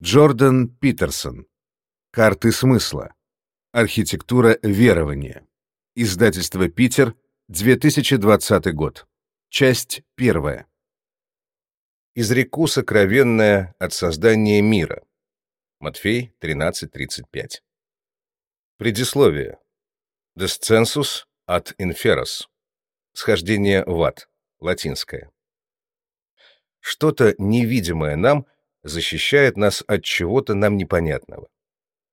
Джордан Питерсон. Карты смысла. Архитектура верования. Издательство «Питер», 2020 год. Часть первая. Изреку сокровенное от создания мира. Матфей 13.35. Предисловие. Descensus ad inferos. Схождение в ад. Латинское. Что-то невидимое нам защищает нас от чего-то нам непонятного.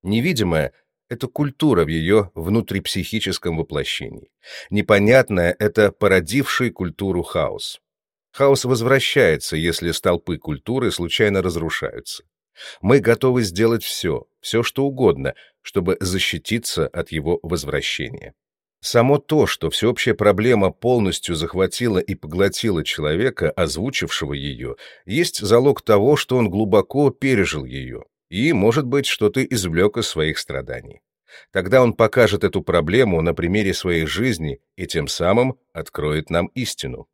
Невидимое — это культура в ее внутрипсихическом воплощении. Непонятное — это породивший культуру хаос. Хаос возвращается, если столпы культуры случайно разрушаются. Мы готовы сделать все, все что угодно, чтобы защититься от его возвращения. Само то, что всеобщая проблема полностью захватила и поглотила человека, озвучившего ее, есть залог того, что он глубоко пережил ее и, может быть, что-то извлек из своих страданий. Тогда он покажет эту проблему на примере своей жизни и тем самым откроет нам истину.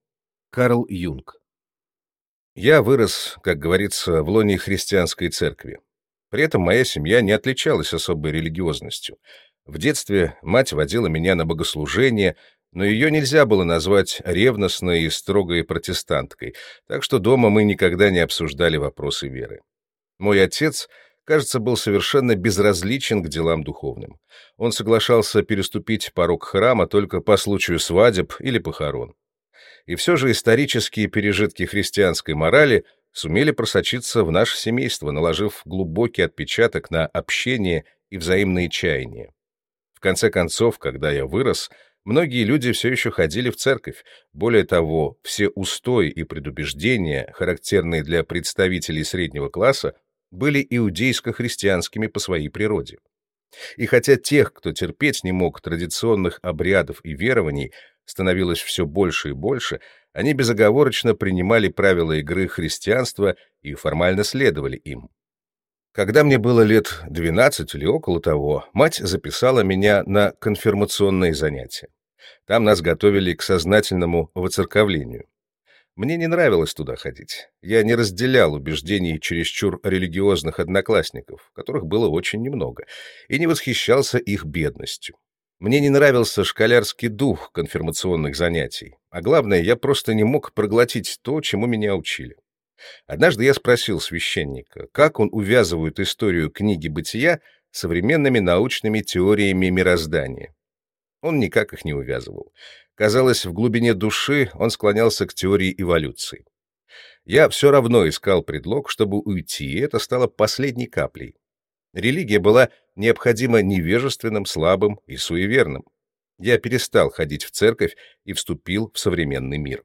Карл Юнг Я вырос, как говорится, в лоне христианской церкви. При этом моя семья не отличалась особой религиозностью — в детстве мать водила меня на богослужение, но ее нельзя было назвать ревностной и строгой протестанткой, так что дома мы никогда не обсуждали вопросы веры. Мой отец, кажется, был совершенно безразличен к делам духовным. Он соглашался переступить порог храма только по случаю свадеб или похорон. И все же исторические пережитки христианской морали сумели просочиться в наше семейство, наложив глубокий отпечаток на общение и взаимные чаяния. Конце концов, когда я вырос, многие люди все еще ходили в церковь. Более того, все устои и предубеждения, характерные для представителей среднего класса, были иудейско-христианскими по своей природе. И хотя тех, кто терпеть не мог традиционных обрядов и верований, становилось все больше и больше, они безоговорочно принимали правила игры христианства и формально следовали им. Когда мне было лет 12 или около того, мать записала меня на конфирмационные занятия. Там нас готовили к сознательному воцерковлению. Мне не нравилось туда ходить. Я не разделял убеждений чересчур религиозных одноклассников, которых было очень немного, и не восхищался их бедностью. Мне не нравился школярский дух конфирмационных занятий, а главное, я просто не мог проглотить то, чему меня учили. Однажды я спросил священника, как он увязывает историю книги «Бытия» современными научными теориями мироздания. Он никак их не увязывал. Казалось, в глубине души он склонялся к теории эволюции. Я все равно искал предлог, чтобы уйти, и это стало последней каплей. Религия была необходимо невежественным, слабым и суеверным. Я перестал ходить в церковь и вступил в современный мир.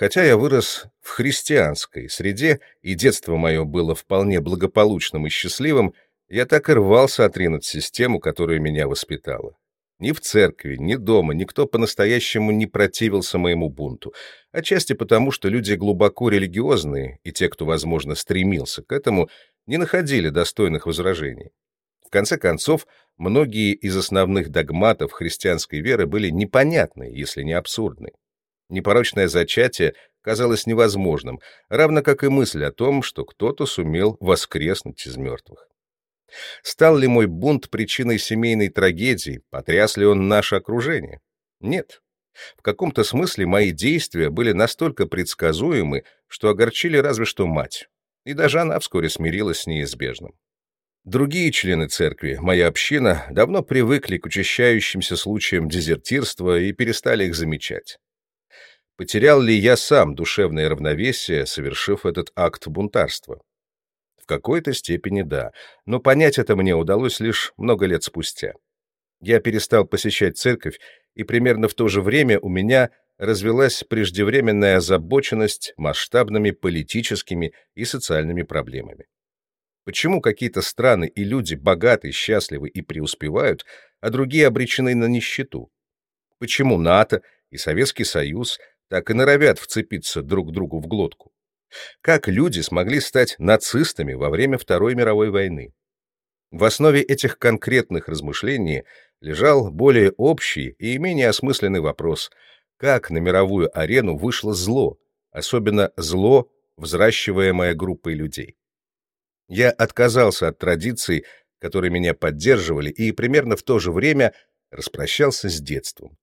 Хотя я вырос в христианской среде, и детство мое было вполне благополучным и счастливым, я так и рвался отринуть систему, которая меня воспитала. Ни в церкви, ни дома никто по-настоящему не противился моему бунту, отчасти потому, что люди глубоко религиозные, и те, кто, возможно, стремился к этому, не находили достойных возражений. В конце концов, многие из основных догматов христианской веры были непонятны, если не абсурдны. Непорочное зачатие казалось невозможным, равно как и мысль о том, что кто-то сумел воскреснуть из мертвых. Стал ли мой бунт причиной семейной трагедии, потряс ли он наше окружение? Нет. В каком-то смысле мои действия были настолько предсказуемы, что огорчили разве что мать. И даже она вскоре смирилась с неизбежным. Другие члены церкви, моя община, давно привыкли к учащающимся случаям дезертирства и перестали их замечать. Потерял ли я сам душевное равновесие, совершив этот акт бунтарства? В какой-то степени да, но понять это мне удалось лишь много лет спустя. Я перестал посещать церковь, и примерно в то же время у меня развелась преждевременная озабоченность масштабными политическими и социальными проблемами. Почему какие-то страны и люди богаты, счастливы и преуспевают, а другие обречены на нищету? Почему НАТО и Советский Союз так и норовят вцепиться друг другу в глотку. Как люди смогли стать нацистами во время Второй мировой войны? В основе этих конкретных размышлений лежал более общий и менее осмысленный вопрос, как на мировую арену вышло зло, особенно зло, взращиваемое группой людей. Я отказался от традиций, которые меня поддерживали, и примерно в то же время распрощался с детством.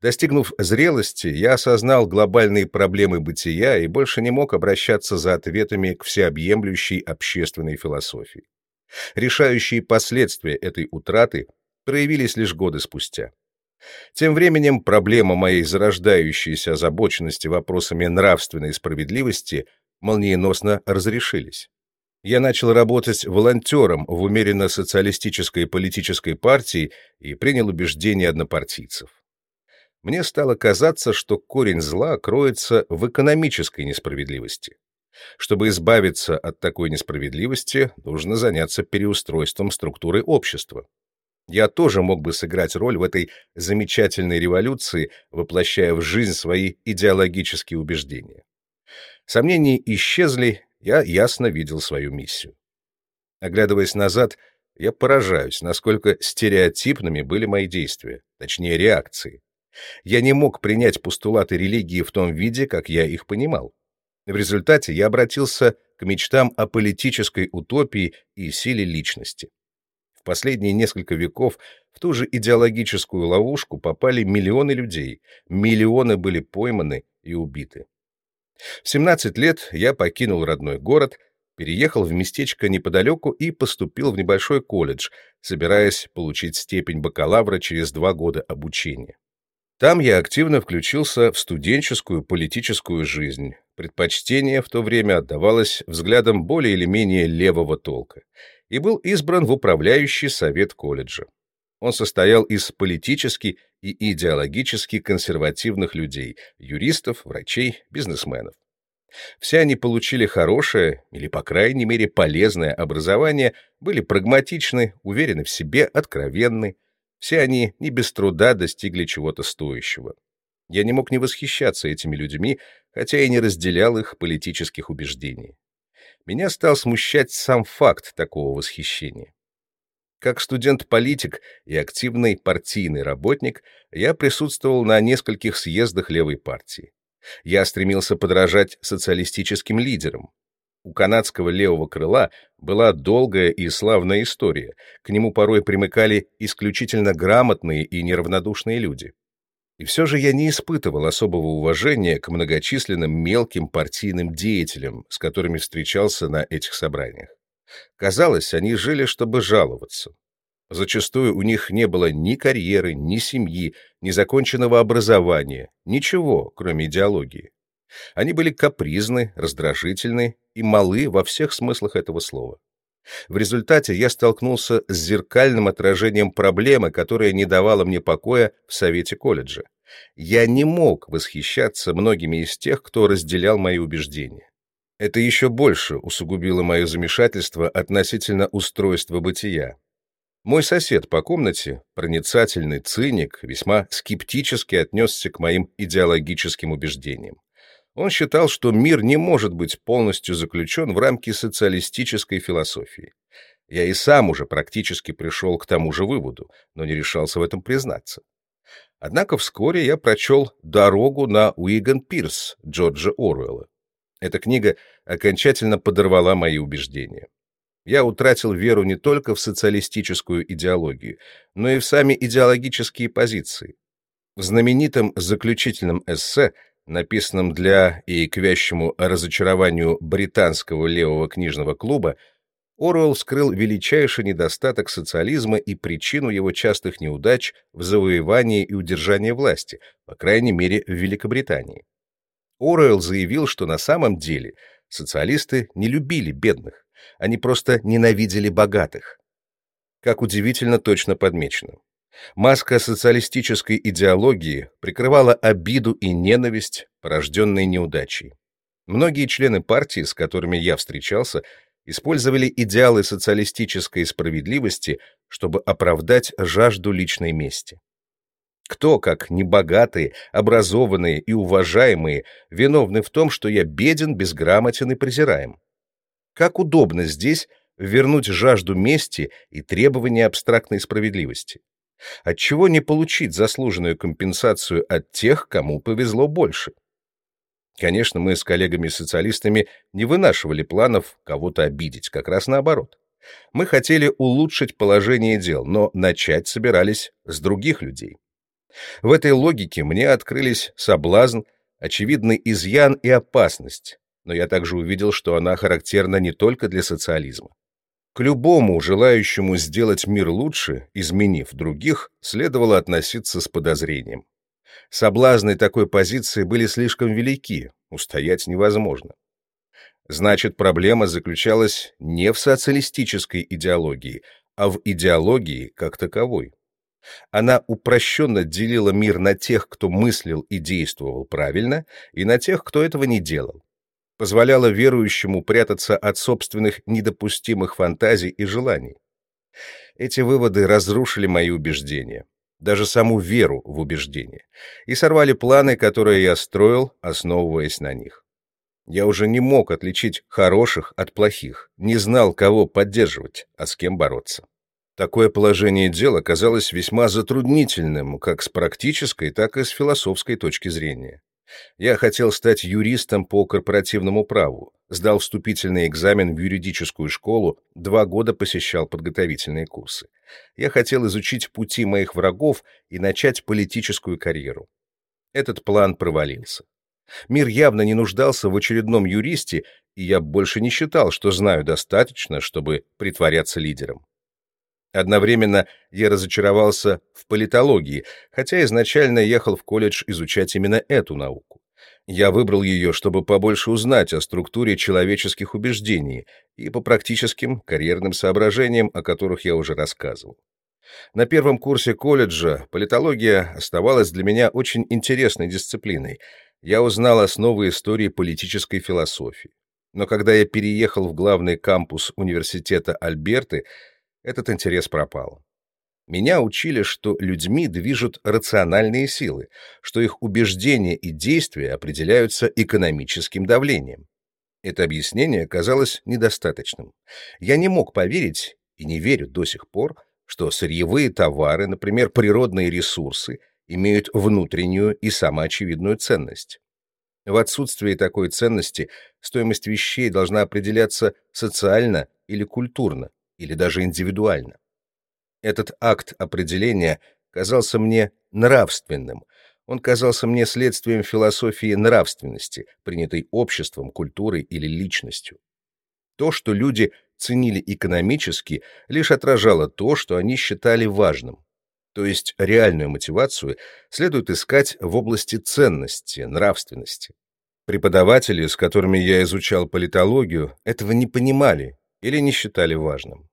Достигнув зрелости, я осознал глобальные проблемы бытия и больше не мог обращаться за ответами к всеобъемлющей общественной философии. Решающие последствия этой утраты проявились лишь годы спустя. Тем временем проблема моей зарождающейся озабоченности вопросами нравственной справедливости молниеносно разрешились. Я начал работать волонтером в умеренно социалистической политической партии и принял убеждения однопартийцев. Мне стало казаться, что корень зла кроется в экономической несправедливости. Чтобы избавиться от такой несправедливости, нужно заняться переустройством структуры общества. Я тоже мог бы сыграть роль в этой замечательной революции, воплощая в жизнь свои идеологические убеждения. Сомнения исчезли, я ясно видел свою миссию. Оглядываясь назад, я поражаюсь, насколько стереотипными были мои действия, точнее реакции. Я не мог принять постулаты религии в том виде, как я их понимал. В результате я обратился к мечтам о политической утопии и силе личности. В последние несколько веков в ту же идеологическую ловушку попали миллионы людей, миллионы были пойманы и убиты. В 17 лет я покинул родной город, переехал в местечко неподалеку и поступил в небольшой колледж, собираясь получить степень бакалавра через два года обучения. Там я активно включился в студенческую политическую жизнь. Предпочтение в то время отдавалось взглядам более или менее левого толка и был избран в управляющий совет колледжа. Он состоял из политически и идеологически консервативных людей, юристов, врачей, бизнесменов. Все они получили хорошее или, по крайней мере, полезное образование, были прагматичны, уверены в себе, откровенны, все они не без труда достигли чего-то стоящего. Я не мог не восхищаться этими людьми, хотя и не разделял их политических убеждений. Меня стал смущать сам факт такого восхищения. Как студент-политик и активный партийный работник, я присутствовал на нескольких съездах левой партии. Я стремился подражать социалистическим лидерам, у канадского левого крыла была долгая и славная история, к нему порой примыкали исключительно грамотные и неравнодушные люди. И все же я не испытывал особого уважения к многочисленным мелким партийным деятелям, с которыми встречался на этих собраниях. Казалось, они жили, чтобы жаловаться. Зачастую у них не было ни карьеры, ни семьи, ни законченного образования, ничего, кроме идеологии. Они были капризны, раздражительны и малы во всех смыслах этого слова. В результате я столкнулся с зеркальным отражением проблемы, которая не давала мне покоя в совете колледжа. Я не мог восхищаться многими из тех, кто разделял мои убеждения. Это еще больше усугубило мое замешательство относительно устройства бытия. Мой сосед по комнате, проницательный циник, весьма скептически отнесся к моим идеологическим убеждениям. Он считал, что мир не может быть полностью заключен в рамки социалистической философии. Я и сам уже практически пришел к тому же выводу, но не решался в этом признаться. Однако вскоре я прочел «Дорогу на Уиган-Пирс» Джорджа Оруэлла. Эта книга окончательно подорвала мои убеждения. Я утратил веру не только в социалистическую идеологию, но и в сами идеологические позиции. В знаменитом заключительном эссе написанном для и к вящему разочарованию британского левого книжного клуба, Оруэлл скрыл величайший недостаток социализма и причину его частых неудач в завоевании и удержании власти, по крайней мере, в Великобритании. Оруэлл заявил, что на самом деле социалисты не любили бедных, они просто ненавидели богатых. Как удивительно точно подмечено. Маска социалистической идеологии прикрывала обиду и ненависть, порожденные неудачей. Многие члены партии, с которыми я встречался, использовали идеалы социалистической справедливости, чтобы оправдать жажду личной мести. Кто, как небогатые, образованные и уважаемые, виновны в том, что я беден, безграмотен и презираем? Как удобно здесь вернуть жажду мести и требования абстрактной справедливости? Отчего не получить заслуженную компенсацию от тех, кому повезло больше? Конечно, мы с коллегами-социалистами не вынашивали планов кого-то обидеть, как раз наоборот. Мы хотели улучшить положение дел, но начать собирались с других людей. В этой логике мне открылись соблазн, очевидный изъян и опасность, но я также увидел, что она характерна не только для социализма. К любому, желающему сделать мир лучше, изменив других, следовало относиться с подозрением. Соблазны такой позиции были слишком велики, устоять невозможно. Значит, проблема заключалась не в социалистической идеологии, а в идеологии как таковой. Она упрощенно делила мир на тех, кто мыслил и действовал правильно, и на тех, кто этого не делал позволяла верующему прятаться от собственных недопустимых фантазий и желаний. Эти выводы разрушили мои убеждения, даже саму веру в убеждения, и сорвали планы, которые я строил, основываясь на них. Я уже не мог отличить хороших от плохих, не знал, кого поддерживать, а с кем бороться. Такое положение дела казалось весьма затруднительным как с практической, так и с философской точки зрения. Я хотел стать юристом по корпоративному праву, сдал вступительный экзамен в юридическую школу, два года посещал подготовительные курсы. Я хотел изучить пути моих врагов и начать политическую карьеру. Этот план провалился. Мир явно не нуждался в очередном юристе, и я больше не считал, что знаю достаточно, чтобы притворяться лидером. Одновременно я разочаровался в политологии, хотя изначально ехал в колледж изучать именно эту науку. Я выбрал ее, чтобы побольше узнать о структуре человеческих убеждений и по практическим карьерным соображениям, о которых я уже рассказывал. На первом курсе колледжа политология оставалась для меня очень интересной дисциплиной. Я узнал основы истории политической философии. Но когда я переехал в главный кампус университета Альберты, этот интерес пропал. Меня учили, что людьми движут рациональные силы, что их убеждения и действия определяются экономическим давлением. Это объяснение казалось недостаточным. Я не мог поверить, и не верю до сих пор, что сырьевые товары, например, природные ресурсы, имеют внутреннюю и самоочевидную ценность. В отсутствии такой ценности стоимость вещей должна определяться социально или культурно, или даже индивидуально. Этот акт определения казался мне нравственным, он казался мне следствием философии нравственности, принятой обществом, культурой или личностью. То, что люди ценили экономически, лишь отражало то, что они считали важным. То есть реальную мотивацию следует искать в области ценности, нравственности. Преподаватели, с которыми я изучал политологию, этого не понимали или не считали важным.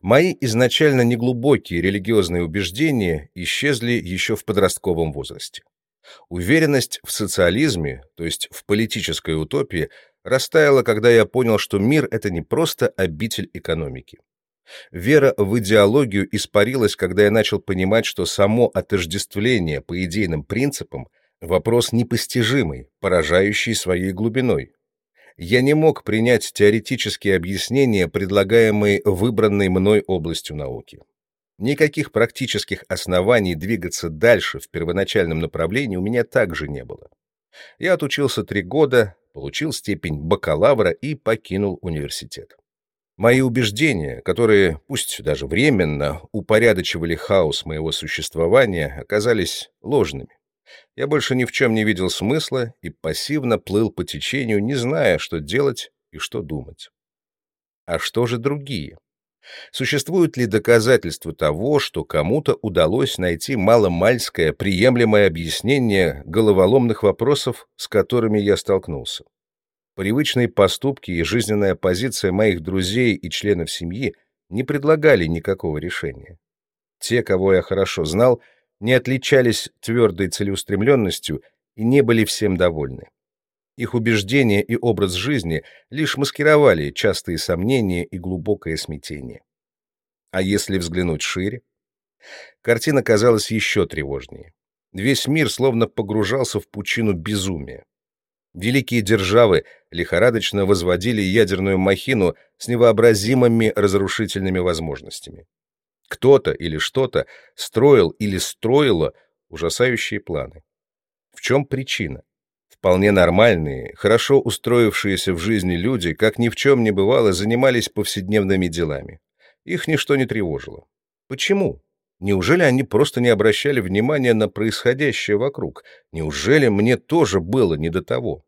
Мои изначально неглубокие религиозные убеждения исчезли еще в подростковом возрасте. Уверенность в социализме, то есть в политической утопии, растаяла, когда я понял, что мир — это не просто обитель экономики. Вера в идеологию испарилась, когда я начал понимать, что само отождествление по идейным принципам — вопрос непостижимый, поражающий своей глубиной я не мог принять теоретические объяснения, предлагаемые выбранной мной областью науки. Никаких практических оснований двигаться дальше в первоначальном направлении у меня также не было. Я отучился три года, получил степень бакалавра и покинул университет. Мои убеждения, которые, пусть даже временно, упорядочивали хаос моего существования, оказались ложными. Я больше ни в чем не видел смысла и пассивно плыл по течению, не зная, что делать и что думать. А что же другие? Существуют ли доказательства того, что кому-то удалось найти маломальское приемлемое объяснение головоломных вопросов, с которыми я столкнулся? Привычные поступки и жизненная позиция моих друзей и членов семьи не предлагали никакого решения. Те, кого я хорошо знал, не отличались твердой целеустремленностью и не были всем довольны. Их убеждения и образ жизни лишь маскировали частые сомнения и глубокое смятение. А если взглянуть шире? Картина казалась еще тревожнее. Весь мир словно погружался в пучину безумия. Великие державы лихорадочно возводили ядерную махину с невообразимыми разрушительными возможностями. Кто-то или что-то строил или строило ужасающие планы. В чем причина? Вполне нормальные, хорошо устроившиеся в жизни люди, как ни в чем не бывало, занимались повседневными делами. Их ничто не тревожило. Почему? Неужели они просто не обращали внимания на происходящее вокруг? Неужели мне тоже было не до того?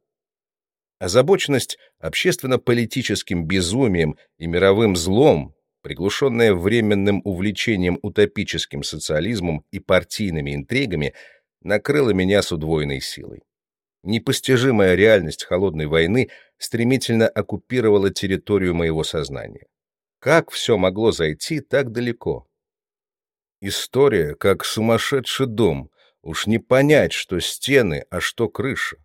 Озабоченность общественно-политическим безумием и мировым злом, приглушенная временным увлечением утопическим социализмом и партийными интригами, накрыла меня с удвоенной силой. Непостижимая реальность холодной войны стремительно оккупировала территорию моего сознания. Как все могло зайти так далеко? История как сумасшедший дом. Уж не понять, что стены, а что крыша.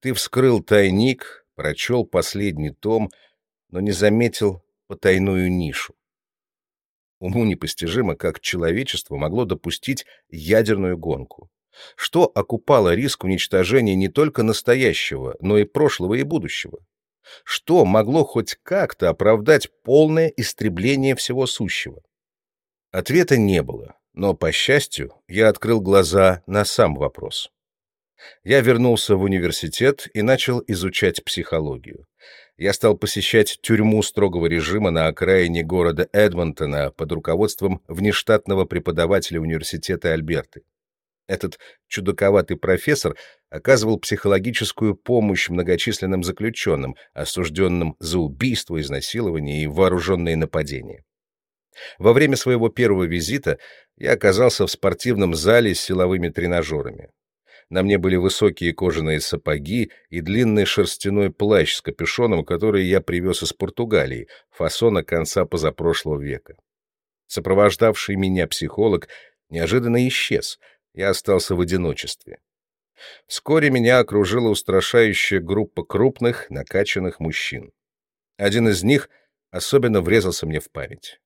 Ты вскрыл тайник, прочел последний том, но не заметил потайную нишу. Уму непостижимо, как человечество могло допустить ядерную гонку. Что окупало риск уничтожения не только настоящего, но и прошлого и будущего? Что могло хоть как-то оправдать полное истребление всего сущего? Ответа не было, но, по счастью, я открыл глаза на сам вопрос. Я вернулся в университет и начал изучать психологию. Я стал посещать тюрьму строгого режима на окраине города Эдмонтона под руководством внештатного преподавателя университета Альберты. Этот чудаковатый профессор оказывал психологическую помощь многочисленным заключенным, осужденным за убийство, изнасилование и вооруженные нападения. Во время своего первого визита я оказался в спортивном зале с силовыми тренажерами. На мне были высокие кожаные сапоги и длинный шерстяной плащ с капюшоном, который я привез из Португалии, фасона конца позапрошлого века. Сопровождавший меня психолог неожиданно исчез — я остался в одиночестве. Вскоре меня окружила устрашающая группа крупных, накачанных мужчин. Один из них особенно врезался мне в память.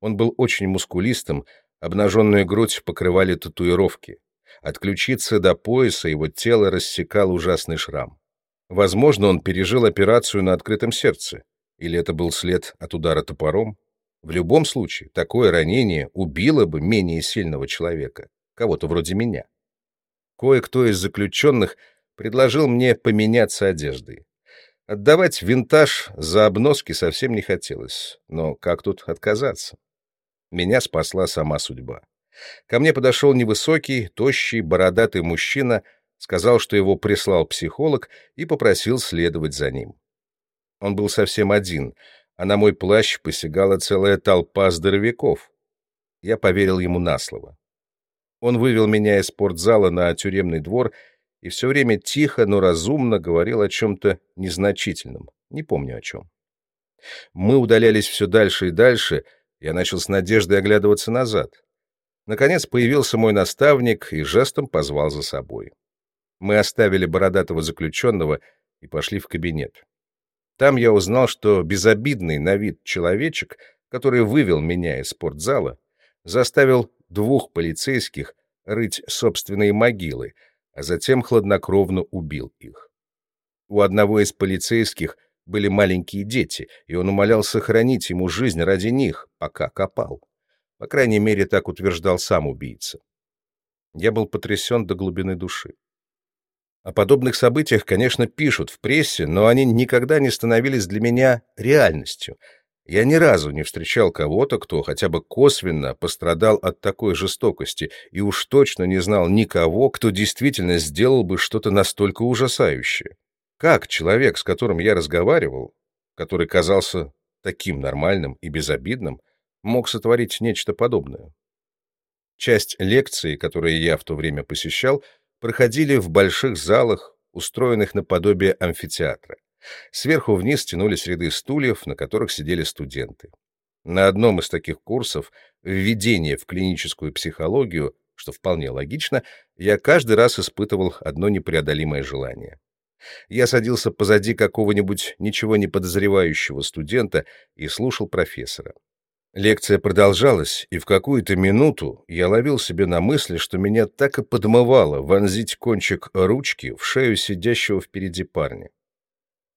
Он был очень мускулистым, обнаженную грудь покрывали татуировки. От ключицы до пояса его тело рассекал ужасный шрам. Возможно, он пережил операцию на открытом сердце. Или это был след от удара топором? В любом случае, такое ранение убило бы менее сильного человека кого-то вроде меня. Кое-кто из заключенных предложил мне поменяться одеждой. Отдавать винтаж за обноски совсем не хотелось, но как тут отказаться? Меня спасла сама судьба. Ко мне подошел невысокий, тощий, бородатый мужчина, сказал, что его прислал психолог, и попросил следовать за ним. Он был совсем один, а на мой плащ посягала целая толпа здоровяков. Я поверил ему на слово. Он вывел меня из спортзала на тюремный двор и все время тихо, но разумно говорил о чем-то незначительном. Не помню о чем. Мы удалялись все дальше и дальше, я начал с надеждой оглядываться назад. Наконец появился мой наставник и жестом позвал за собой. Мы оставили бородатого заключенного и пошли в кабинет. Там я узнал, что безобидный на вид человечек, который вывел меня из спортзала, заставил двух полицейских рыть собственные могилы, а затем хладнокровно убил их. У одного из полицейских были маленькие дети, и он умолял сохранить ему жизнь ради них, пока копал. По крайней мере, так утверждал сам убийца. Я был потрясен до глубины души. О подобных событиях, конечно, пишут в прессе, но они никогда не становились для меня реальностью — я ни разу не встречал кого-то, кто хотя бы косвенно пострадал от такой жестокости, и уж точно не знал никого, кто действительно сделал бы что-то настолько ужасающее. Как человек, с которым я разговаривал, который казался таким нормальным и безобидным, мог сотворить нечто подобное? Часть лекций, которые я в то время посещал, проходили в больших залах, устроенных наподобие амфитеатра. Сверху вниз тянулись ряды стульев, на которых сидели студенты. На одном из таких курсов «Введение в клиническую психологию», что вполне логично, я каждый раз испытывал одно непреодолимое желание. Я садился позади какого-нибудь ничего не подозревающего студента и слушал профессора. Лекция продолжалась, и в какую-то минуту я ловил себе на мысли, что меня так и подмывало вонзить кончик ручки в шею сидящего впереди парня.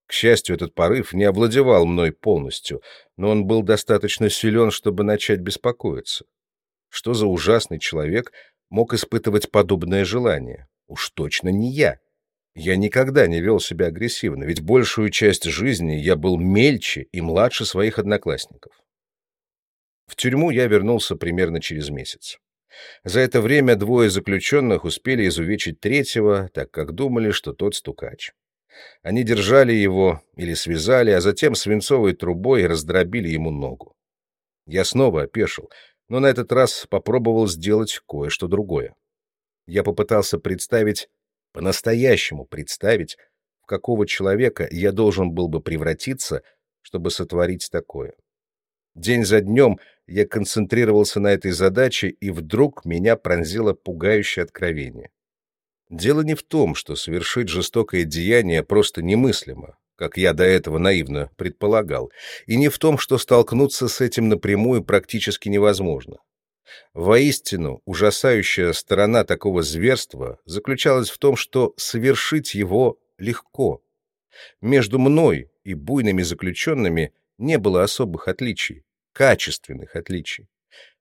К счастью, этот порыв не овладевал мной полностью, но он был достаточно силен, чтобы начать беспокоиться. Что за ужасный человек мог испытывать подобное желание? Уж точно не я. Я никогда не вел себя агрессивно, ведь большую часть жизни я был мельче и младше своих одноклассников. В тюрьму я вернулся примерно через месяц. За это время двое заключенных успели изувечить третьего, так как думали, что тот стукач. Они держали его или связали, а затем свинцовой трубой раздробили ему ногу. Я снова опешил, но на этот раз попробовал сделать кое-что другое. Я попытался представить, по-настоящему представить, в какого человека я должен был бы превратиться, чтобы сотворить такое. День за днем я концентрировался на этой задаче, и вдруг меня пронзило пугающее откровение. Дело не в том, что совершить жестокое деяние просто немыслимо, как я до этого наивно предполагал, и не в том, что столкнуться с этим напрямую практически невозможно. Воистину, ужасающая сторона такого зверства заключалась в том, что совершить его легко. Между мной и буйными заключенными не было особых отличий, качественных отличий.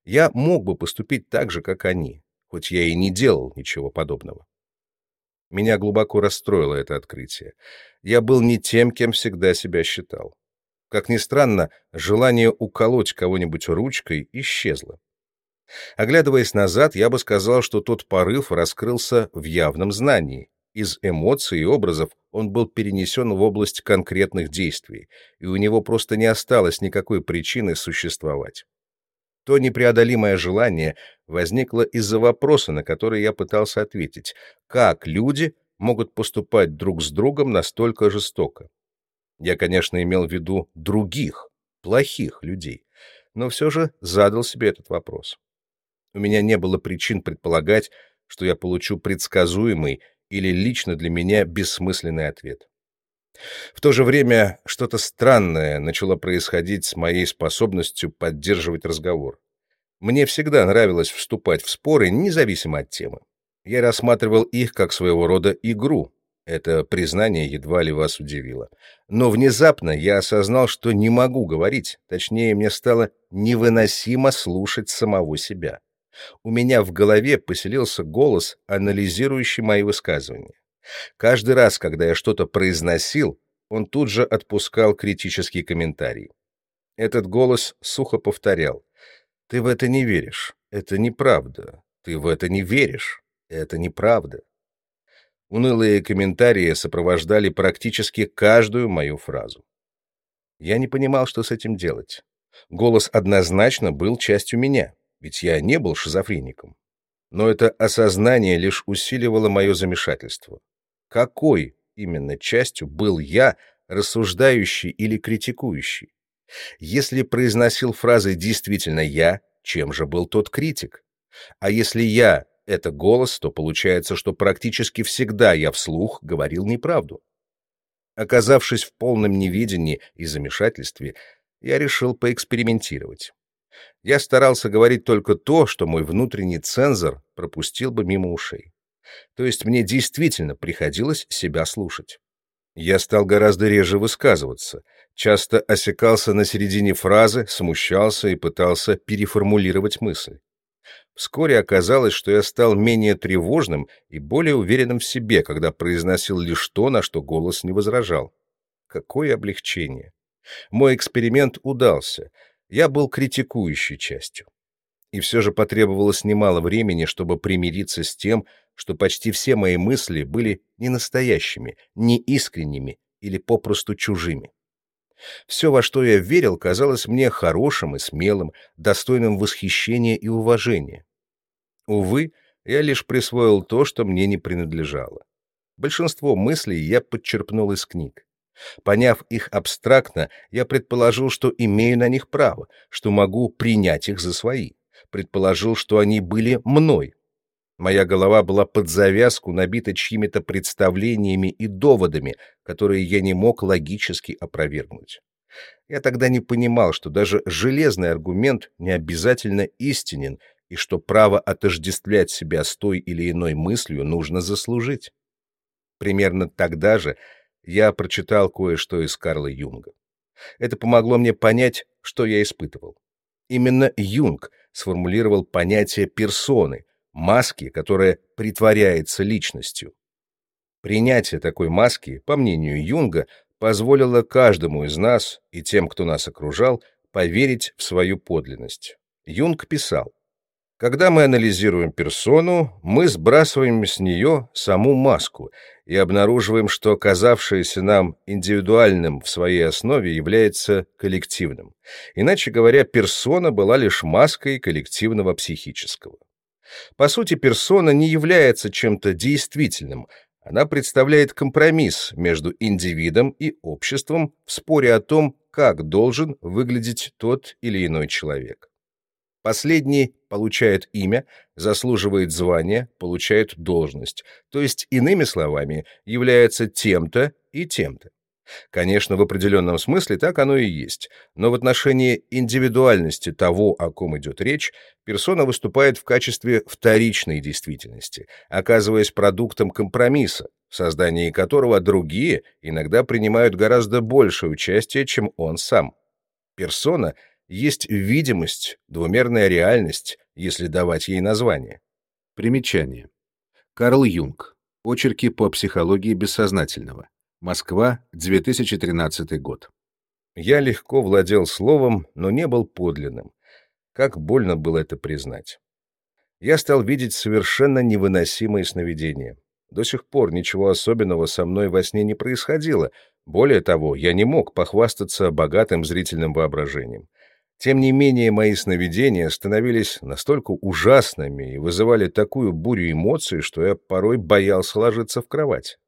Я мог бы поступить так же, как они, хоть я и не делал ничего подобного. Меня глубоко расстроило это открытие. Я был не тем, кем всегда себя считал. Как ни странно, желание уколоть кого-нибудь ручкой исчезло. Оглядываясь назад, я бы сказал, что тот порыв раскрылся в явном знании. Из эмоций и образов он был перенесен в область конкретных действий, и у него просто не осталось никакой причины существовать. То непреодолимое желание возникло из-за вопроса, на который я пытался ответить. Как люди могут поступать друг с другом настолько жестоко? Я, конечно, имел в виду других, плохих людей, но все же задал себе этот вопрос. У меня не было причин предполагать, что я получу предсказуемый или лично для меня бессмысленный ответ. В то же время что-то странное начало происходить с моей способностью поддерживать разговор. Мне всегда нравилось вступать в споры, независимо от темы. Я рассматривал их как своего рода игру. Это признание едва ли вас удивило. Но внезапно я осознал, что не могу говорить, точнее, мне стало невыносимо слушать самого себя у меня в голове поселился голос, анализирующий мои высказывания. Каждый раз, когда я что-то произносил, он тут же отпускал критический комментарий. Этот голос сухо повторял. «Ты в это не веришь. Это неправда. Ты в это не веришь. Это неправда». Унылые комментарии сопровождали практически каждую мою фразу. Я не понимал, что с этим делать. Голос однозначно был частью меня ведь я не был шизофреником. Но это осознание лишь усиливало мое замешательство. Какой именно частью был я, рассуждающий или критикующий? Если произносил фразы действительно я, чем же был тот критик? А если я — это голос, то получается, что практически всегда я вслух говорил неправду. Оказавшись в полном невидении и замешательстве, я решил поэкспериментировать. Я старался говорить только то, что мой внутренний цензор пропустил бы мимо ушей. То есть мне действительно приходилось себя слушать. Я стал гораздо реже высказываться, часто осекался на середине фразы, смущался и пытался переформулировать мысль. Вскоре оказалось, что я стал менее тревожным и более уверенным в себе, когда произносил лишь то, на что голос не возражал. Какое облегчение! Мой эксперимент удался — я был критикующей частью. И все же потребовалось немало времени, чтобы примириться с тем, что почти все мои мысли были не настоящими, не искренними или попросту чужими. Все, во что я верил, казалось мне хорошим и смелым, достойным восхищения и уважения. Увы, я лишь присвоил то, что мне не принадлежало. Большинство мыслей я подчерпнул из книг. Поняв их абстрактно, я предположил, что имею на них право, что могу принять их за свои. Предположил, что они были мной. Моя голова была под завязку набита чьими-то представлениями и доводами, которые я не мог логически опровергнуть. Я тогда не понимал, что даже железный аргумент не обязательно истинен, и что право отождествлять себя с той или иной мыслью нужно заслужить. Примерно тогда же я прочитал кое-что из Карла Юнга. Это помогло мне понять, что я испытывал. Именно Юнг сформулировал понятие персоны, маски, которая притворяется личностью. Принятие такой маски, по мнению Юнга, позволило каждому из нас и тем, кто нас окружал, поверить в свою подлинность. Юнг писал, когда мы анализируем персону, мы сбрасываем с нее саму маску и обнаруживаем, что оказавшееся нам индивидуальным в своей основе является коллективным. Иначе говоря, персона была лишь маской коллективного психического. По сути, персона не является чем-то действительным, она представляет компромисс между индивидом и обществом в споре о том, как должен выглядеть тот или иной человек. Последний получает имя, заслуживает звания, получает должность, то есть, иными словами, является тем-то и тем-то. Конечно, в определенном смысле так оно и есть, но в отношении индивидуальности того, о ком идет речь, персона выступает в качестве вторичной действительности, оказываясь продуктом компромисса, в создании которого другие иногда принимают гораздо большее участие, чем он сам. Персона есть видимость, двумерная реальность, если давать ей название. Примечание. Карл Юнг. Очерки по психологии бессознательного. Москва, 2013 год. Я легко владел словом, но не был подлинным. Как больно было это признать. Я стал видеть совершенно невыносимые сновидения. До сих пор ничего особенного со мной во сне не происходило. Более того, я не мог похвастаться богатым зрительным воображением. Тем не менее, мои сновидения становились настолько ужасными и вызывали такую бурю эмоций, что я порой боялся ложиться в кровать.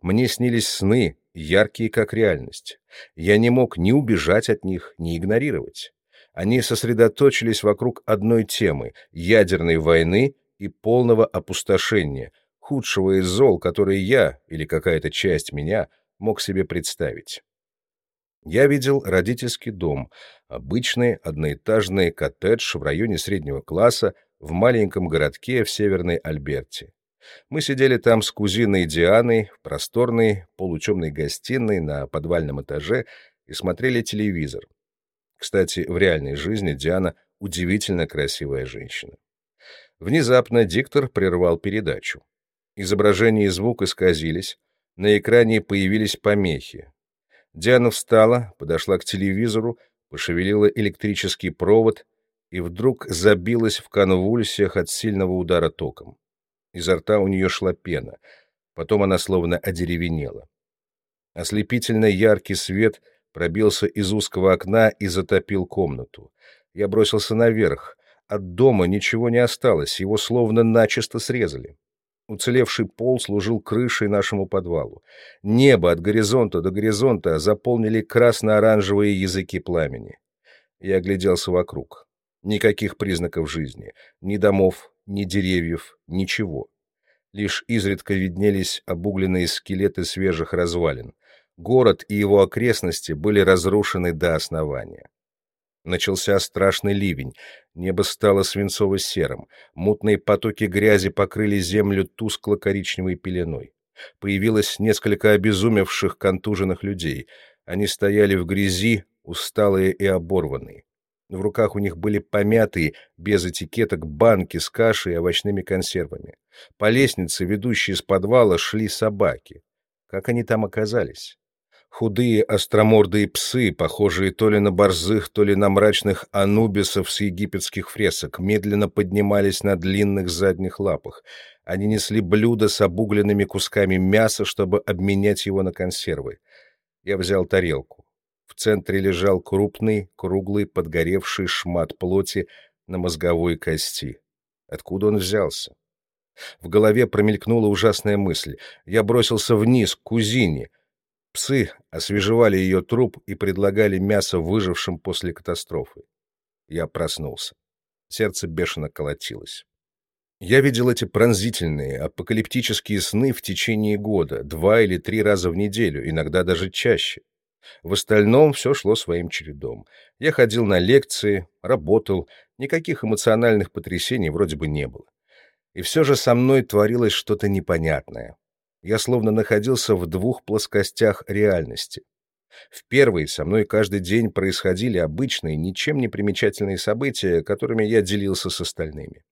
Мне снились сны, яркие как реальность. Я не мог ни убежать от них, ни игнорировать. Они сосредоточились вокруг одной темы — ядерной войны и полного опустошения, худшего из зол, которые я, или какая-то часть меня, мог себе представить. Я видел родительский дом, обычный одноэтажный коттедж в районе среднего класса в маленьком городке в Северной Альберте. Мы сидели там с кузиной Дианой в просторной полутемной гостиной на подвальном этаже и смотрели телевизор. Кстати, в реальной жизни Диана удивительно красивая женщина. Внезапно диктор прервал передачу. Изображение и звук исказились, на экране появились помехи. Диана встала, подошла к телевизору, пошевелила электрический провод и вдруг забилась в конвульсиях от сильного удара током. Изо рта у нее шла пена. Потом она словно одеревенела. Ослепительно яркий свет пробился из узкого окна и затопил комнату. Я бросился наверх. От дома ничего не осталось, его словно начисто срезали. Уцелевший пол служил крышей нашему подвалу. Небо от горизонта до горизонта заполнили красно-оранжевые языки пламени. Я огляделся вокруг. Никаких признаков жизни. Ни домов, ни деревьев, ничего. Лишь изредка виднелись обугленные скелеты свежих развалин. Город и его окрестности были разрушены до основания. Начался страшный ливень, небо стало свинцово-серым, мутные потоки грязи покрыли землю тускло-коричневой пеленой. Появилось несколько обезумевших контуженных людей. Они стояли в грязи, усталые и оборванные. В руках у них были помятые, без этикеток, банки с кашей и овощными консервами. По лестнице, ведущей из подвала, шли собаки. Как они там оказались? Худые остромордые псы, похожие то ли на борзых, то ли на мрачных анубисов с египетских фресок, медленно поднимались на длинных задних лапах. Они несли блюдо с обугленными кусками мяса, чтобы обменять его на консервы. Я взял тарелку. В центре лежал крупный, круглый, подгоревший шмат плоти на мозговой кости. Откуда он взялся? В голове промелькнула ужасная мысль. Я бросился вниз, к кузине. Псы освежевали ее труп и предлагали мясо выжившим после катастрофы. Я проснулся. Сердце бешено колотилось. Я видел эти пронзительные, апокалиптические сны в течение года, два или три раза в неделю, иногда даже чаще. В остальном все шло своим чередом. Я ходил на лекции, работал, никаких эмоциональных потрясений вроде бы не было. И все же со мной творилось что-то непонятное. Я словно находился в двух плоскостях реальности. В первой со мной каждый день происходили обычные, ничем не примечательные события, которыми я делился с остальными.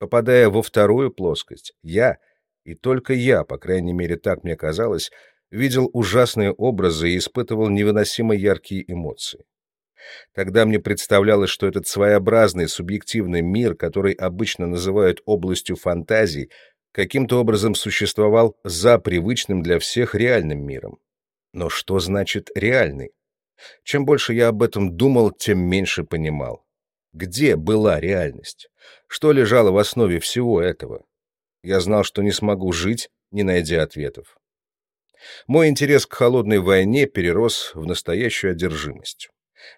Попадая во вторую плоскость, я И только я, по крайней мере, так мне казалось, видел ужасные образы и испытывал невыносимо яркие эмоции. Тогда мне представлялось, что этот своеобразный субъективный мир, который обычно называют областью фантазий, каким-то образом существовал за привычным для всех реальным миром. Но что значит «реальный»? Чем больше я об этом думал, тем меньше понимал. Где была реальность? Что лежало в основе всего этого? Я знал, что не смогу жить, не найдя ответов. Мой интерес к холодной войне перерос в настоящую одержимость.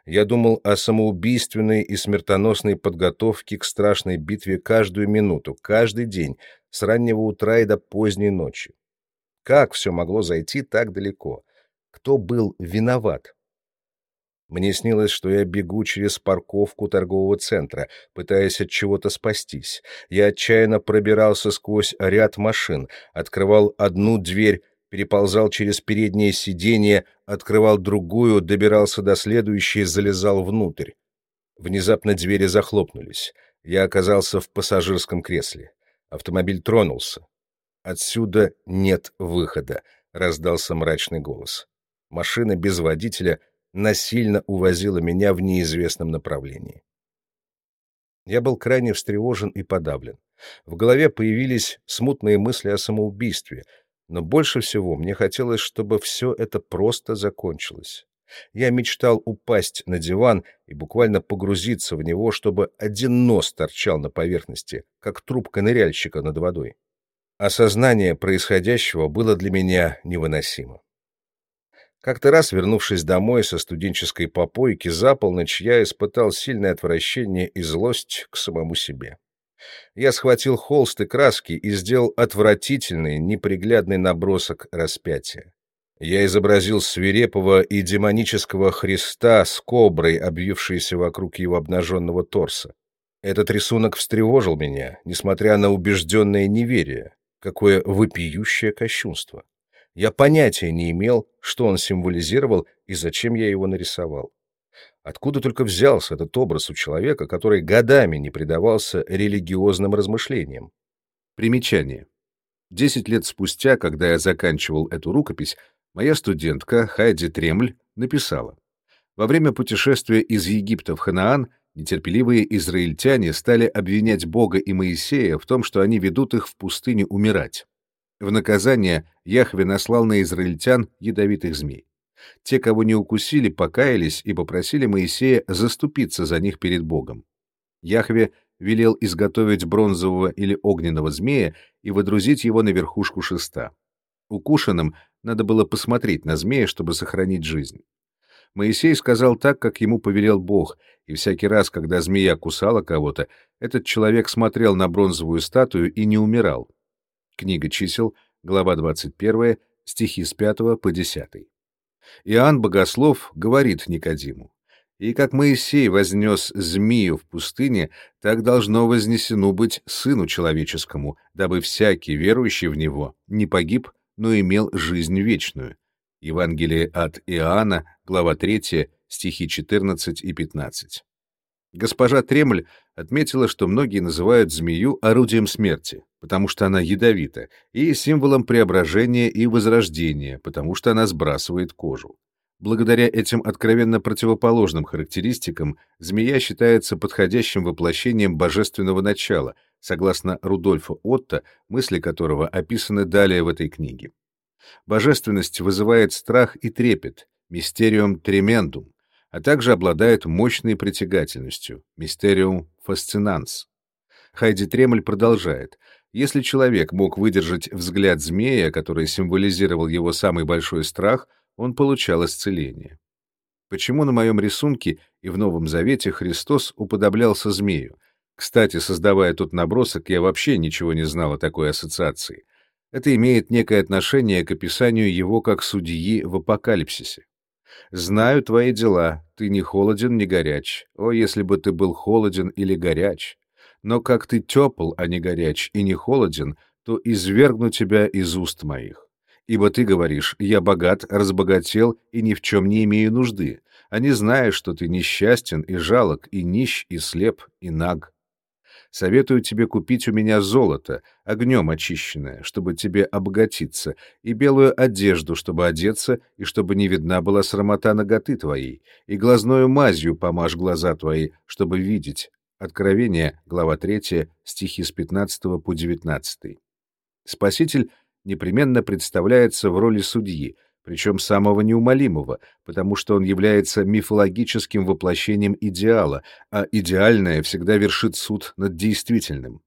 Я думал о самоубийственной и смертоносной подготовке к страшной битве каждую минуту, каждый день, с раннего утра и до поздней ночи. Как все могло зайти так далеко? Кто был виноват? Мне снилось, что я бегу через парковку торгового центра, пытаясь от чего-то спастись. Я отчаянно пробирался сквозь ряд машин, открывал одну дверь, переползал через переднее сиденье, открывал другую, добирался до следующей, залезал внутрь. Внезапно двери захлопнулись. Я оказался в пассажирском кресле. Автомобиль тронулся. «Отсюда нет выхода», — раздался мрачный голос. Машина без водителя насильно увозила меня в неизвестном направлении. Я был крайне встревожен и подавлен. В голове появились смутные мысли о самоубийстве, но больше всего мне хотелось, чтобы все это просто закончилось. Я мечтал упасть на диван и буквально погрузиться в него, чтобы один нос торчал на поверхности, как трубка ныряльщика над водой. Осознание происходящего было для меня невыносимо. Как-то раз, вернувшись домой со студенческой попойки за полночь, я испытал сильное отвращение и злость к самому себе. Я схватил холст и краски и сделал отвратительный, неприглядный набросок распятия. Я изобразил свирепого и демонического Христа с коброй, обвившейся вокруг его обнаженного торса. Этот рисунок встревожил меня, несмотря на убежденное неверие. Какое вопиющее кощунство! Я понятия не имел, что он символизировал и зачем я его нарисовал. Откуда только взялся этот образ у человека, который годами не предавался религиозным размышлениям? Примечание. Десять лет спустя, когда я заканчивал эту рукопись, моя студентка Хайди Тремль написала. Во время путешествия из Египта в Ханаан нетерпеливые израильтяне стали обвинять Бога и Моисея в том, что они ведут их в пустыню умирать. В наказание Яхве наслал на израильтян ядовитых змей. Те, кого не укусили, покаялись и попросили Моисея заступиться за них перед Богом. Яхве велел изготовить бронзового или огненного змея и водрузить его на верхушку шеста. Укушенным надо было посмотреть на змея, чтобы сохранить жизнь. Моисей сказал так, как ему повелел Бог, и всякий раз, когда змея кусала кого-то, этот человек смотрел на бронзовую статую и не умирал. Книга чисел, глава 21, стихи с 5 по 10. Иоанн Богослов говорит Никодиму, «И как Моисей вознес змею в пустыне, так должно вознесено быть Сыну Человеческому, дабы всякий, верующий в Него, не погиб, но имел жизнь вечную». Евангелие от Иоанна, глава 3, стихи 14 и 15. Госпожа Тремль отметила, что многие называют змею орудием смерти, потому что она ядовита, и символом преображения и возрождения, потому что она сбрасывает кожу. Благодаря этим откровенно противоположным характеристикам змея считается подходящим воплощением божественного начала, согласно Рудольфу Отто, мысли которого описаны далее в этой книге. Божественность вызывает страх и трепет, мистериум тремендум, а также обладает мощной притягательностью, мистериум фасцинанс. Хайди Тремль продолжает. Если человек мог выдержать взгляд змея, который символизировал его самый большой страх, он получал исцеление. Почему на моем рисунке и в Новом Завете Христос уподоблялся змею? Кстати, создавая тут набросок, я вообще ничего не знал о такой ассоциации. Это имеет некое отношение к описанию его как судьи в апокалипсисе. Знаю твои дела, ты не холоден, не горяч. О, если бы ты был холоден или горяч! Но как ты тепл, а не горяч, и не холоден, то извергну тебя из уст моих. Ибо ты говоришь, я богат, разбогател и ни в чем не имею нужды, а не знаешь, что ты несчастен и жалок, и нищ, и слеп, и наг. Советую тебе купить у меня золото, огнем очищенное, чтобы тебе обогатиться, и белую одежду, чтобы одеться, и чтобы не видна была срамота ноготы твоей, и глазною мазью помажь глаза твои, чтобы видеть. Откровение, глава 3, стихи с 15 по 19. Спаситель непременно представляется в роли судьи, причем самого неумолимого, потому что он является мифологическим воплощением идеала, а идеальное всегда вершит суд над действительным.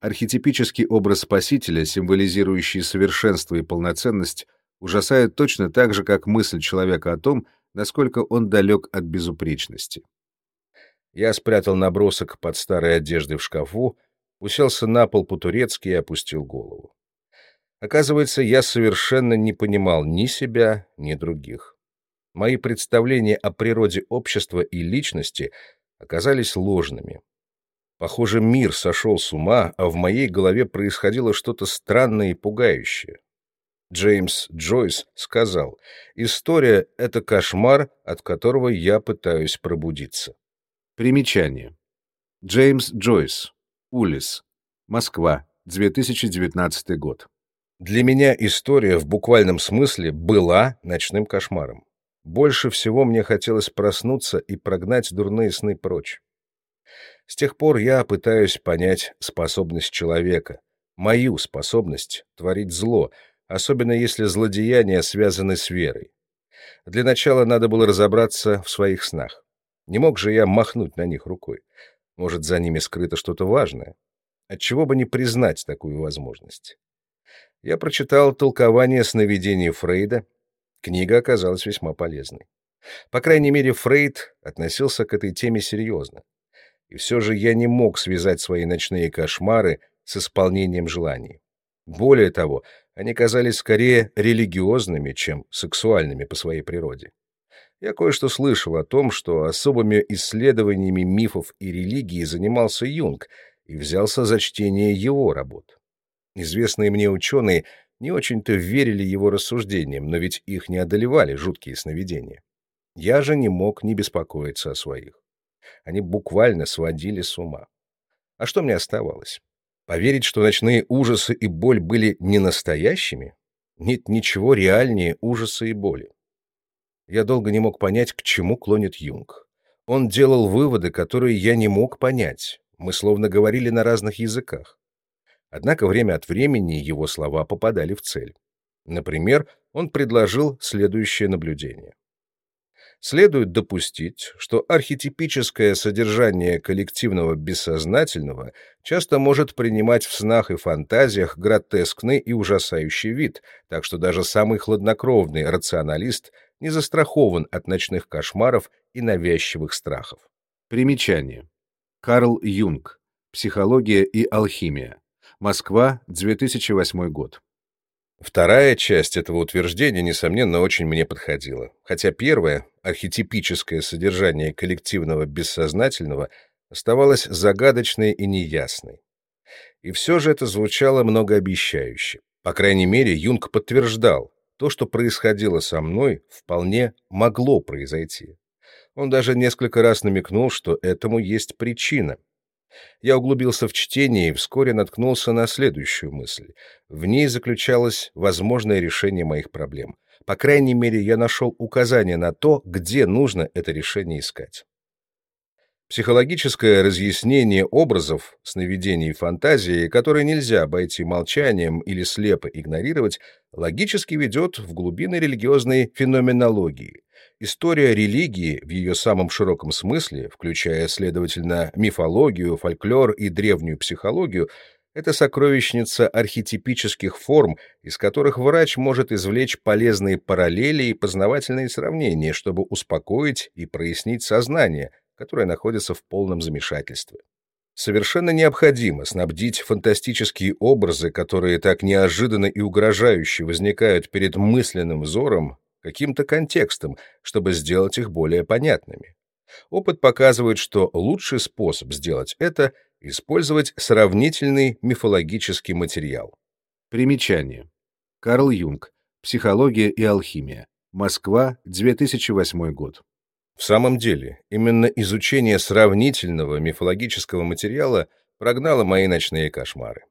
Архетипический образ Спасителя, символизирующий совершенство и полноценность, ужасает точно так же, как мысль человека о том, насколько он далек от безупречности. Я спрятал набросок под старой одеждой в шкафу, уселся на пол по-турецки и опустил голову. Оказывается, я совершенно не понимал ни себя, ни других. Мои представления о природе общества и личности оказались ложными. Похоже, мир сошел с ума, а в моей голове происходило что-то странное и пугающее. Джеймс Джойс сказал, «История — это кошмар, от которого я пытаюсь пробудиться». Примечание. Джеймс Джойс. Улис. Москва. 2019 год. Для меня история в буквальном смысле была ночным кошмаром. Больше всего мне хотелось проснуться и прогнать дурные сны прочь. С тех пор я пытаюсь понять способность человека, мою способность творить зло, особенно если злодеяния связаны с верой. Для начала надо было разобраться в своих снах. Не мог же я махнуть на них рукой. Может, за ними скрыто что-то важное? Отчего бы не признать такую возможность? Я прочитал толкование сновидений Фрейда. Книга оказалась весьма полезной. По крайней мере, Фрейд относился к этой теме серьезно. И все же я не мог связать свои ночные кошмары с исполнением желаний. Более того, они казались скорее религиозными, чем сексуальными по своей природе. Я кое-что слышал о том, что особыми исследованиями мифов и религии занимался Юнг и взялся за чтение его работ. Известные мне ученые не очень-то верили его рассуждениям, но ведь их не одолевали жуткие сновидения. Я же не мог не беспокоиться о своих. Они буквально сводили с ума. А что мне оставалось? Поверить, что ночные ужасы и боль были не настоящими? Нет ничего реальнее ужаса и боли. Я долго не мог понять, к чему клонит Юнг. Он делал выводы, которые я не мог понять. Мы словно говорили на разных языках. Однако время от времени его слова попадали в цель. Например, он предложил следующее наблюдение. Следует допустить, что архетипическое содержание коллективного бессознательного часто может принимать в снах и фантазиях гротескный и ужасающий вид, так что даже самый хладнокровный рационалист не застрахован от ночных кошмаров и навязчивых страхов. Примечание. Карл Юнг. Психология и алхимия. Москва, 2008 год. Вторая часть этого утверждения, несомненно, очень мне подходила, хотя первое, архетипическое содержание коллективного бессознательного, оставалось загадочной и неясной. И все же это звучало многообещающе. По крайней мере, Юнг подтверждал, то, что происходило со мной, вполне могло произойти. Он даже несколько раз намекнул, что этому есть причина, я углубился в чтение и вскоре наткнулся на следующую мысль. В ней заключалось возможное решение моих проблем. По крайней мере, я нашел указание на то, где нужно это решение искать. Психологическое разъяснение образов, сновидений и фантазии, которые нельзя обойти молчанием или слепо игнорировать, логически ведет в глубины религиозной феноменологии. История религии в ее самом широком смысле, включая, следовательно, мифологию, фольклор и древнюю психологию, это сокровищница архетипических форм, из которых врач может извлечь полезные параллели и познавательные сравнения, чтобы успокоить и прояснить сознание, которое находится в полном замешательстве. Совершенно необходимо снабдить фантастические образы, которые так неожиданно и угрожающе возникают перед мысленным взором, каким-то контекстом, чтобы сделать их более понятными. Опыт показывает, что лучший способ сделать это — использовать сравнительный мифологический материал. Примечание. Карл Юнг. Психология и алхимия. Москва, 2008 год. В самом деле, именно изучение сравнительного мифологического материала прогнало мои ночные кошмары.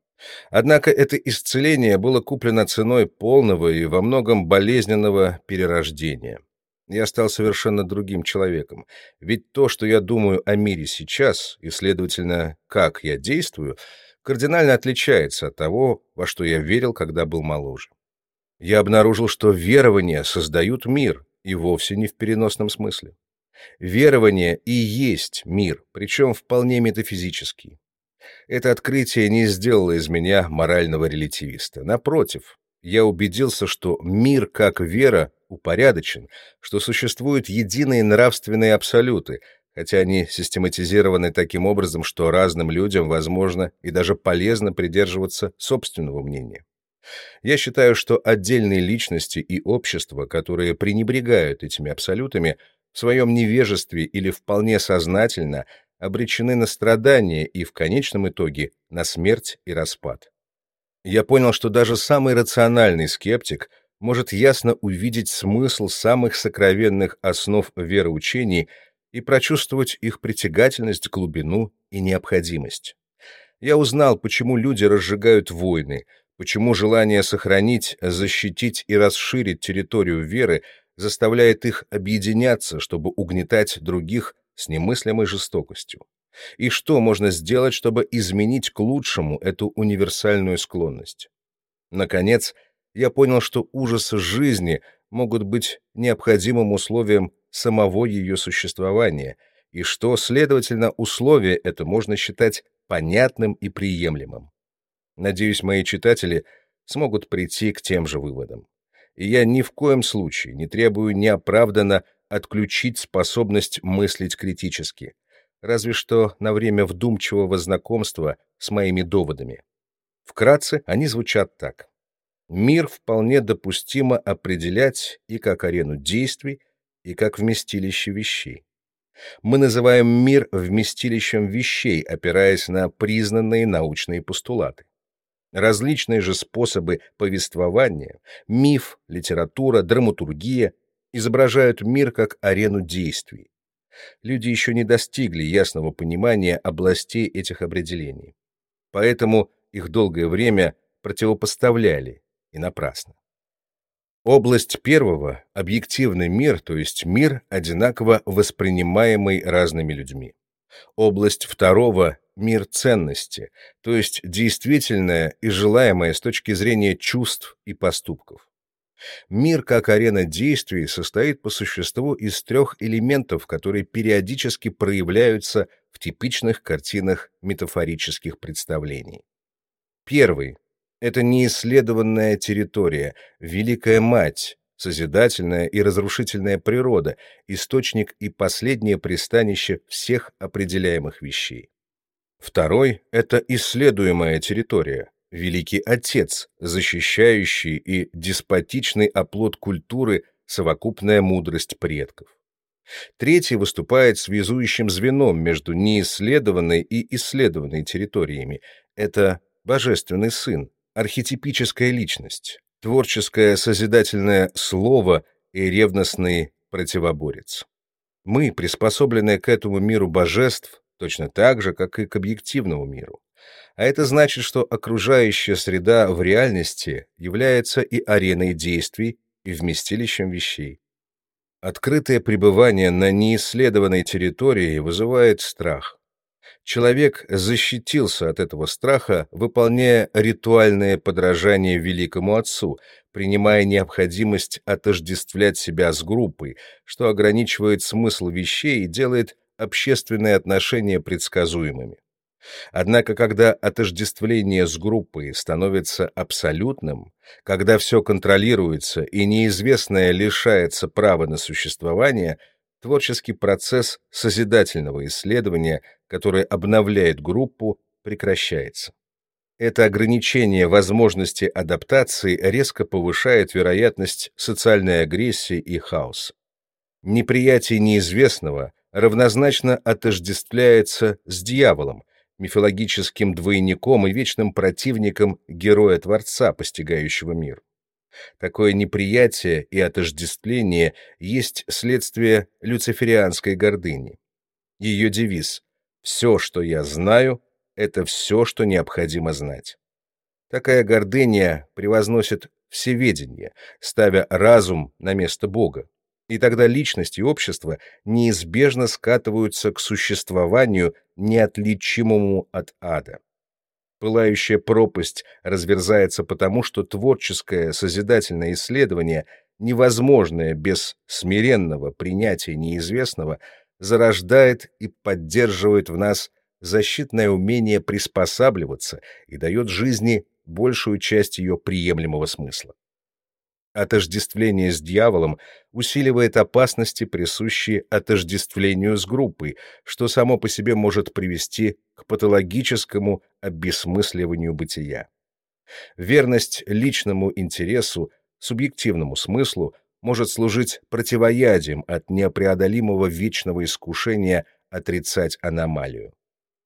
Однако это исцеление было куплено ценой полного и во многом болезненного перерождения. Я стал совершенно другим человеком, ведь то, что я думаю о мире сейчас, и, следовательно, как я действую, кардинально отличается от того, во что я верил, когда был моложе. Я обнаружил, что верования создают мир, и вовсе не в переносном смысле. Верование и есть мир, причем вполне метафизический. Это открытие не сделало из меня морального релятивиста. Напротив, я убедился, что мир как вера упорядочен, что существуют единые нравственные абсолюты, хотя они систематизированы таким образом, что разным людям возможно и даже полезно придерживаться собственного мнения. Я считаю, что отдельные личности и общества, которые пренебрегают этими абсолютами, в своем невежестве или вполне сознательно обречены на страдания и в конечном итоге на смерть и распад. Я понял, что даже самый рациональный скептик может ясно увидеть смысл самых сокровенных основ вероучений и прочувствовать их притягательность, глубину и необходимость. Я узнал, почему люди разжигают войны, почему желание сохранить, защитить и расширить территорию веры заставляет их объединяться, чтобы угнетать других с немыслимой жестокостью. И что можно сделать, чтобы изменить к лучшему эту универсальную склонность? Наконец, я понял, что ужасы жизни могут быть необходимым условием самого ее существования, и что, следовательно, условие это можно считать понятным и приемлемым. Надеюсь, мои читатели смогут прийти к тем же выводам. И я ни в коем случае не требую неоправданно отключить способность мыслить критически, разве что на время вдумчивого знакомства с моими доводами. Вкратце они звучат так. Мир вполне допустимо определять и как арену действий, и как вместилище вещей. Мы называем мир вместилищем вещей, опираясь на признанные научные постулаты. Различные же способы повествования, миф, литература, драматургия изображают мир как арену действий. Люди еще не достигли ясного понимания областей этих определений. Поэтому их долгое время противопоставляли, и напрасно. Область первого — объективный мир, то есть мир, одинаково воспринимаемый разными людьми. Область второго — мир ценности, то есть действительное и желаемое с точки зрения чувств и поступков. Мир как арена действий состоит по существу из трех элементов, которые периодически проявляются в типичных картинах метафорических представлений. Первый — это неисследованная территория, Великая Мать, созидательная и разрушительная природа, источник и последнее пристанище всех определяемых вещей. Второй — это исследуемая территория, Великий Отец, защищающий и деспотичный оплот культуры, совокупная мудрость предков. Третий выступает связующим звеном между неисследованной и исследованной территориями. Это Божественный Сын, архетипическая личность, творческое созидательное слово и ревностный противоборец. Мы, приспособленные к этому миру божеств, точно так же, как и к объективному миру. А это значит, что окружающая среда в реальности является и ареной действий, и вместилищем вещей. Открытое пребывание на неисследованной территории вызывает страх. Человек защитился от этого страха, выполняя ритуальное подражание великому отцу, принимая необходимость отождествлять себя с группой, что ограничивает смысл вещей и делает общественные отношения предсказуемыми. Однако, когда отождествление с группой становится абсолютным, когда все контролируется и неизвестное лишается права на существование, творческий процесс созидательного исследования, который обновляет группу, прекращается. Это ограничение возможности адаптации резко повышает вероятность социальной агрессии и хаоса. Неприятие неизвестного равнозначно отождествляется с дьяволом, мифологическим двойником и вечным противником героя-творца, постигающего мир. Такое неприятие и отождествление есть следствие люциферианской гордыни. Ее девиз «Все, что я знаю, это все, что необходимо знать. Такая гордыня превозносит всеведение, ставя разум на место Бога. И тогда личность и общество неизбежно скатываются к существованию, неотличимому от ада. Пылающая пропасть разверзается потому, что творческое созидательное исследование, невозможное без смиренного принятия неизвестного, зарождает и поддерживает в нас защитное умение приспосабливаться и дает жизни большую часть ее приемлемого смысла. Отождествление с дьяволом усиливает опасности, присущие отождествлению с группой, что само по себе может привести к патологическому обесмысливанию бытия. Верность личному интересу, субъективному смыслу может служить противоядием от непреодолимого вечного искушения отрицать аномалию.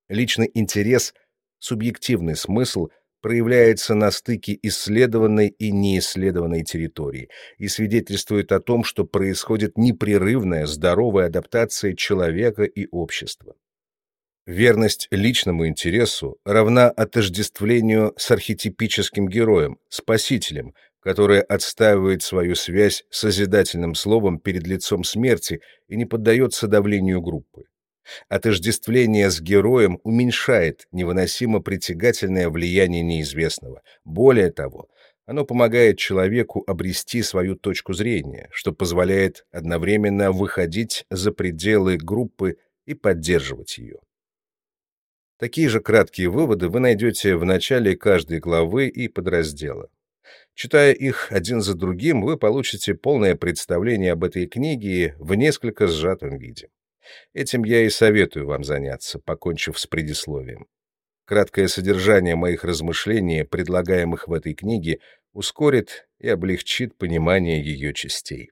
Личный интерес, субъективный смысл — проявляется на стыке исследованной и неисследованной территории и свидетельствует о том, что происходит непрерывная здоровая адаптация человека и общества. Верность личному интересу равна отождествлению с архетипическим героем, спасителем, который отстаивает свою связь с созидательным словом перед лицом смерти и не поддается давлению группы. Отождествление с героем уменьшает невыносимо притягательное влияние неизвестного. Более того, оно помогает человеку обрести свою точку зрения, что позволяет одновременно выходить за пределы группы и поддерживать ее. Такие же краткие выводы вы найдете в начале каждой главы и подраздела. Читая их один за другим, вы получите полное представление об этой книге в несколько сжатом виде. Этим я и советую вам заняться, покончив с предисловием. Краткое содержание моих размышлений, предлагаемых в этой книге, ускорит и облегчит понимание ее частей.